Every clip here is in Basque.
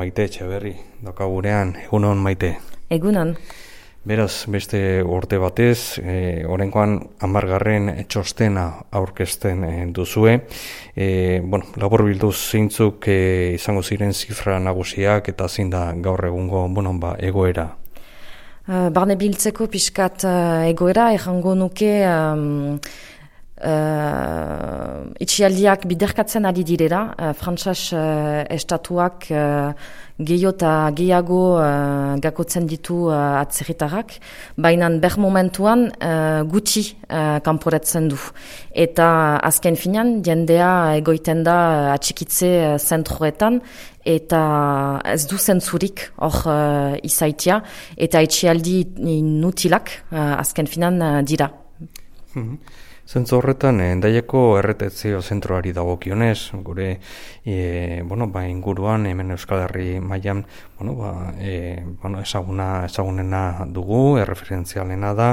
maite etxe doka gurean, egunon maite. Egunon. Beraz, beste urte batez, e, orenkoan amargarren txostena aurkezten e, duzue. E, bueno, labor bilduz zeintzuk e, izango ziren zifra nagusiak eta zein da gaur egungo bueno, ba, egoera. Uh, barne biltzeko pixkat uh, egoera, errango nuke uh, itxialdiak biderkatzen ari direra, uh, frantzas uh, estatuak uh, gehiago eta gehiago uh, gakotzen ditu uh, atzerritarrak, baina ber momentuan uh, gutxi uh, kanporetzen du. Eta azken finan, jendea egoiten da atxikitze uh, zentroetan, eta ez du zentzurik hor uh, izaitia, eta itxialdi inutilak azken finan dira. Mm Zentzu horretan, endaieko erretetzio zentroari dagokionez, gure e, bueno, ba, inguruan, hemen Euskal Herri mailan bueno, ba, e, bueno, ezaguna, ezagunena dugu, erreferentzialena da,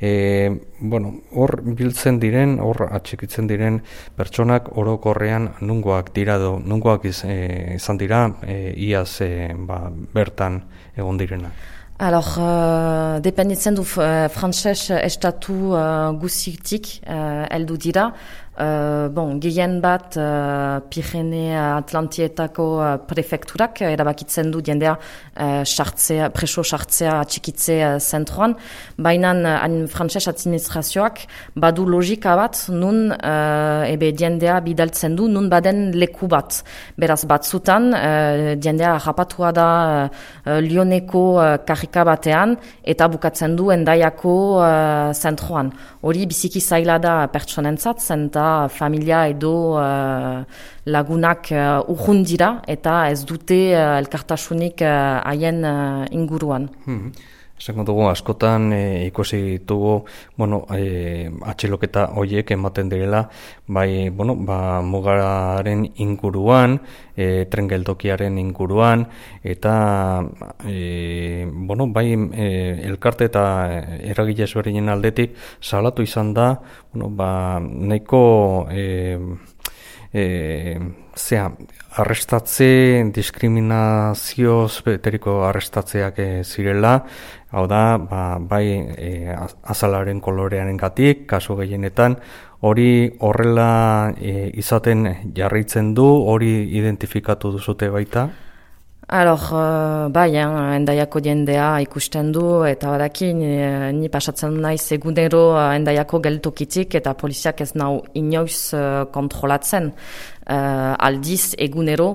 e, bueno, hor biltzen diren, hor atxikitzen diren pertsonak orokorrean nungoak dira do, nungoak iz, e, izan dira, e, iaz e, ba, bertan egon direna. Alors, uh, dependitzen du uh, frantzes estatu uh, guzitik uh, eldu dira. Uh, bon, gehien bat uh, Pirene Atlantietako uh, prefekturak erabakitzen du jendea uh, preso sartzea txikitzea zentroan, baina uh, frantses administrazioak badu logika bat nun uh, ebe jendea bidaltzen du nun baden leku bat. Beraz batzutan uh, jendea rapatua da uh, Lioneko uh, karika batean eta bukatzen du endaiako uh, zentroan. Hori biziki zaila da pertsonentzat, zenta familia edo uh, lagunak uh, dira eta ez dute uh, elkartasunik haien uh, inguruan. Hmm. Esango dugu, askotan e, ikusi ditugu, bueno, e, atxiloketa hoiek ematen direla, bai, bueno, ba, mugaren inguruan, e, trengeltokiaren inguruan, eta, e, bueno, bai, e, elkarte eta eragile ezberdinen aldetik, salatu izan da, bueno, ba, nahiko, e, e, zea, arrestatze, diskriminazio beteriko arrestatzeak e, zirela, hau da, ba, bai e, azalaren kolorearen gatik, kasu gehienetan, hori horrela e, izaten jarritzen du, hori identifikatu duzute baita? Alor, uh, bai, endaiako jendea ikusten du, eta badaki, ni, ni pasatzen naiz egunero endaiako geltokitik, eta poliziak ez nau inoiz uh, kontrolatzen. Uh, aldiz egunero,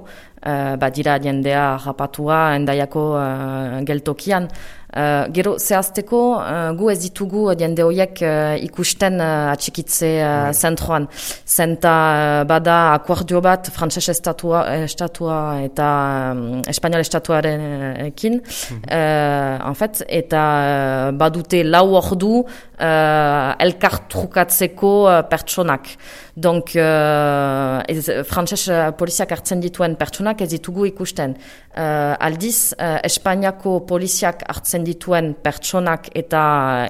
uh, badira jendea rapatua endaiako uh, geltokian, Uh, gero zehazteko uh, gu ez ditugu jende horiek uh, ikusten uh, atxikitze uh, zentroan. Zenta uh, bada akuardio bat frantses estatua, estatua eta um, espanyol estatuaren ekin. Uh, en fait, eta uh, badute lau ordu uh, elkartrukatzeko uh, pertsonak. Donc, uh, frantses poliziak hartzen dituen pertsonak ez ditugu ikusten. Uh, aldiz, uh, Espainiako poliziak hartzen dituen pertsonak eta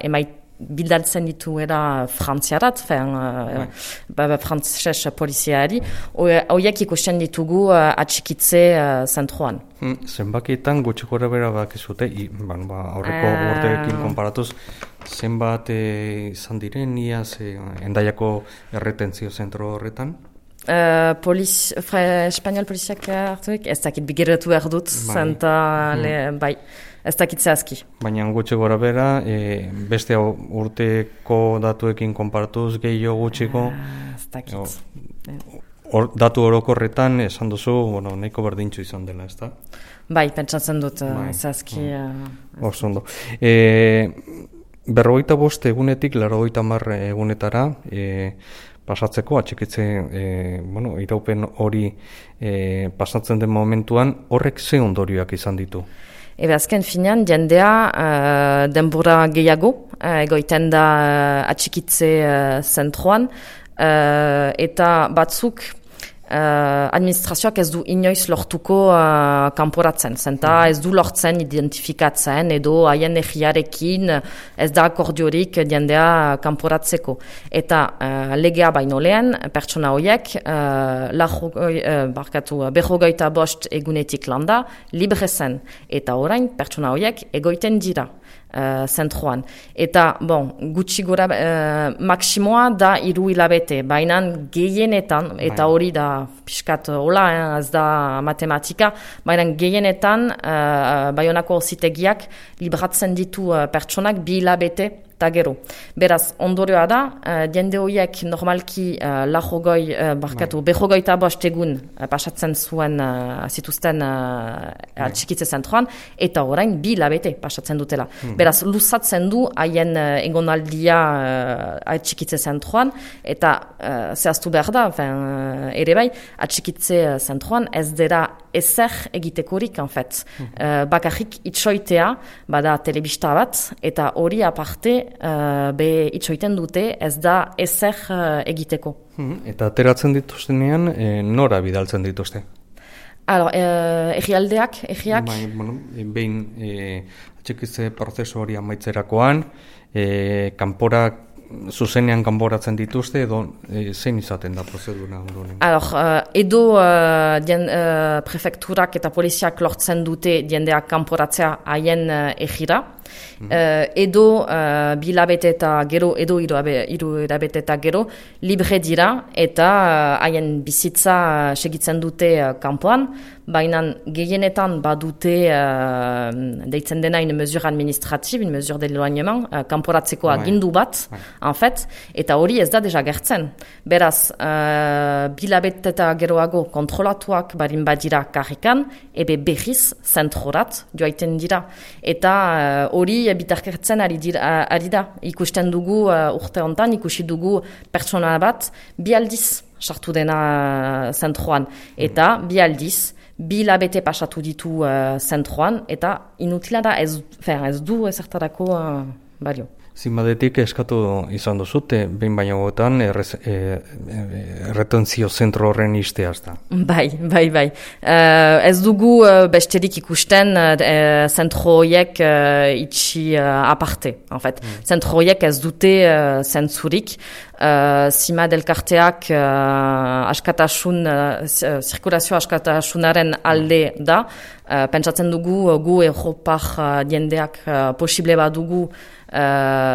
emait bildaltzen dituera frantziarat, fen, uh, frantzes poliziari, horiek ikusten ditugu uh, atxikitze uh, zentroan. Hmm, zenbakietan gutxi gora bera bak ezute, ba, aurreko uh, urteekin konparatuz, zenbat izan diren, iaz, endaiako erretentzio zentro horretan? Uh, poliz, espanyol poliziak hartuik, ez dakit bigirretu erdut, bai. zenta, mm. bai, ez dakit zehazki. Baina gutxe gora bera, e, beste urteko datuekin konpartuz gehiago gutxiko. Uh, ez dakit. Or, datu orokorretan esan duzu, bueno, nahiko berdintxu izan dela, ez da? Bai, pentsatzen dut, bai. zehazki. Uh, ondo. E, berrogeita boste egunetik, larrogeita marre egunetara, e, pasatzeko, atxikitze, e, bueno, iraupen hori e, pasatzen den momentuan, horrek ze ondorioak izan ditu? Ebe azken finean, jendea uh, denbora gehiago, uh, egoiten da uh, atxikitze uh, zentroan, uh, eta batzuk uh, administrazioak ez du inoiz lortuko uh, kanporatzen, zenta mm. ez du lortzen identifikatzen edo haien egiarekin ez da akordiorik jendea kanporatzeko. Eta uh, legea baino lehen, pertsona horiek, uh, lajo, uh, barkatu, behogeita bost egunetik landa, libre zen. Eta orain, pertsona horiek egoiten dira uh, zentroan. Eta, bon, gutxi gora, uh, maksimoa da iru hilabete, baina gehienetan, eta bai. hori da piskat hola, eh, ez da matematika, baina gehienetan, uh, baionako zitegiak libratzen ditu pertsonak bi hilabete eta gero. Beraz, ondorioa da, uh, jende horiek normalki uh, lajogoi, uh, barkatu, bai. behogoi eta bost egun uh, pasatzen zuen uh, zituzten uh, atxikitze zentroan, eta orain bi labete pasatzen dutela. Hmm. Beraz, luzatzen du haien uh, egonaldia uh, atxikitze zentroan, eta uh, zehaztu behar da, fin, uh, ere bai, atxikitze zentroan ez dira ezer egitekorik, en fet. Hmm. Uh, bakarrik itxoitea, bada telebista bat, eta hori aparte uh, be itxoiten dute ez da ezer uh, egiteko. Hmm, eta ateratzen dituztenean, e, nora bidaltzen dituzte? Alors, uh, egialdeak, egiak? Bai, bueno, behin e, atxekitze prozesu hori amaitzerakoan, e, kanporak zuzenean kanboratzen dituzte edo e, zein izaten da prozedura ondoren? Alors, uh, edo uh, dien, uh, prefekturak eta poliziak lortzen dute diendeak kanporatzea haien uh, egira, mm edo uh, bilabete eta gero, edo iru erabete eta gero, libre dira eta haien bizitza segitzen dute uh, kanpoan, baina gehienetan badute uh, deitzen dena une mesure administrative, une mesure d'éloignement, uh, kanporatzeko agindu bat, en fait, eta hori ez da deja gertzen. Beraz, uh, bilabet eta geroago kontrolatuak barin badira karrikan, ebe behiz zentrorat joaiten dira. Eta hori uh, bitarkertzen ari, dira, ari da. Ikusten dugu uh, urte hontan, ikusi dugu pertsona bat, bi aldiz sartu dena zentroan. Eta bi aldiz, bi labete pasatu ditu uh, zentroan, eta inutila da ez, ez du ezertarako uh, balio. Zinbadetik eskatu izan duzute, behin baina gotan, errez, e, e, erretentzio zentro horren izteaz da. Bai, bai, bai. Uh, ez dugu uh, besterik ikusten uh, zentro horiek uh, itxi uh, aparte. En fait. Mm. Zentro horiek ez dute uh, zentzurik. Uh, Zima delkarteak uh, askatasun, uh, zirkulazio askatasunaren alde da. Uh, pentsatzen dugu gu Europar uh, diendeak uh, posible bat dugu uh,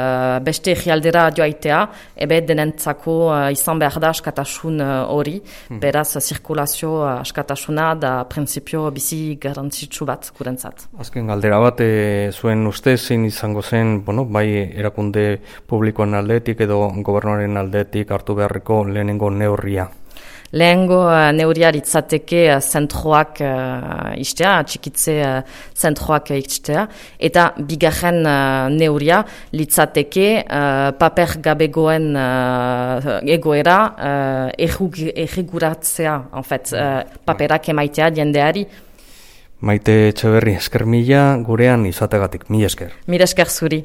beste egialdera joaitea, ebe denentzako uh, izan behar da askatasun eh, hori, hmm. beraz zirkulazio askatasuna da prinsipio bizi garantzitsu bat kurentzat. Azken galdera bat, e, zuen uste zein izango zen, bueno, bai erakunde publikoan aldetik edo gobernuaren aldetik hartu beharreko lehenengo neurria? Lehengo uh, neuria litzateke uh, zentroak uh, istea, txikitze uh, zentroak uh, eta bigarren uh, neuria litzateke uh, paper gabegoen uh, egoera uh, erreguratzea, en fet, uh, paperak emaitea jendeari. Maite Etxeberri, esker mila gurean izategatik, mila esker. Mila esker zuri.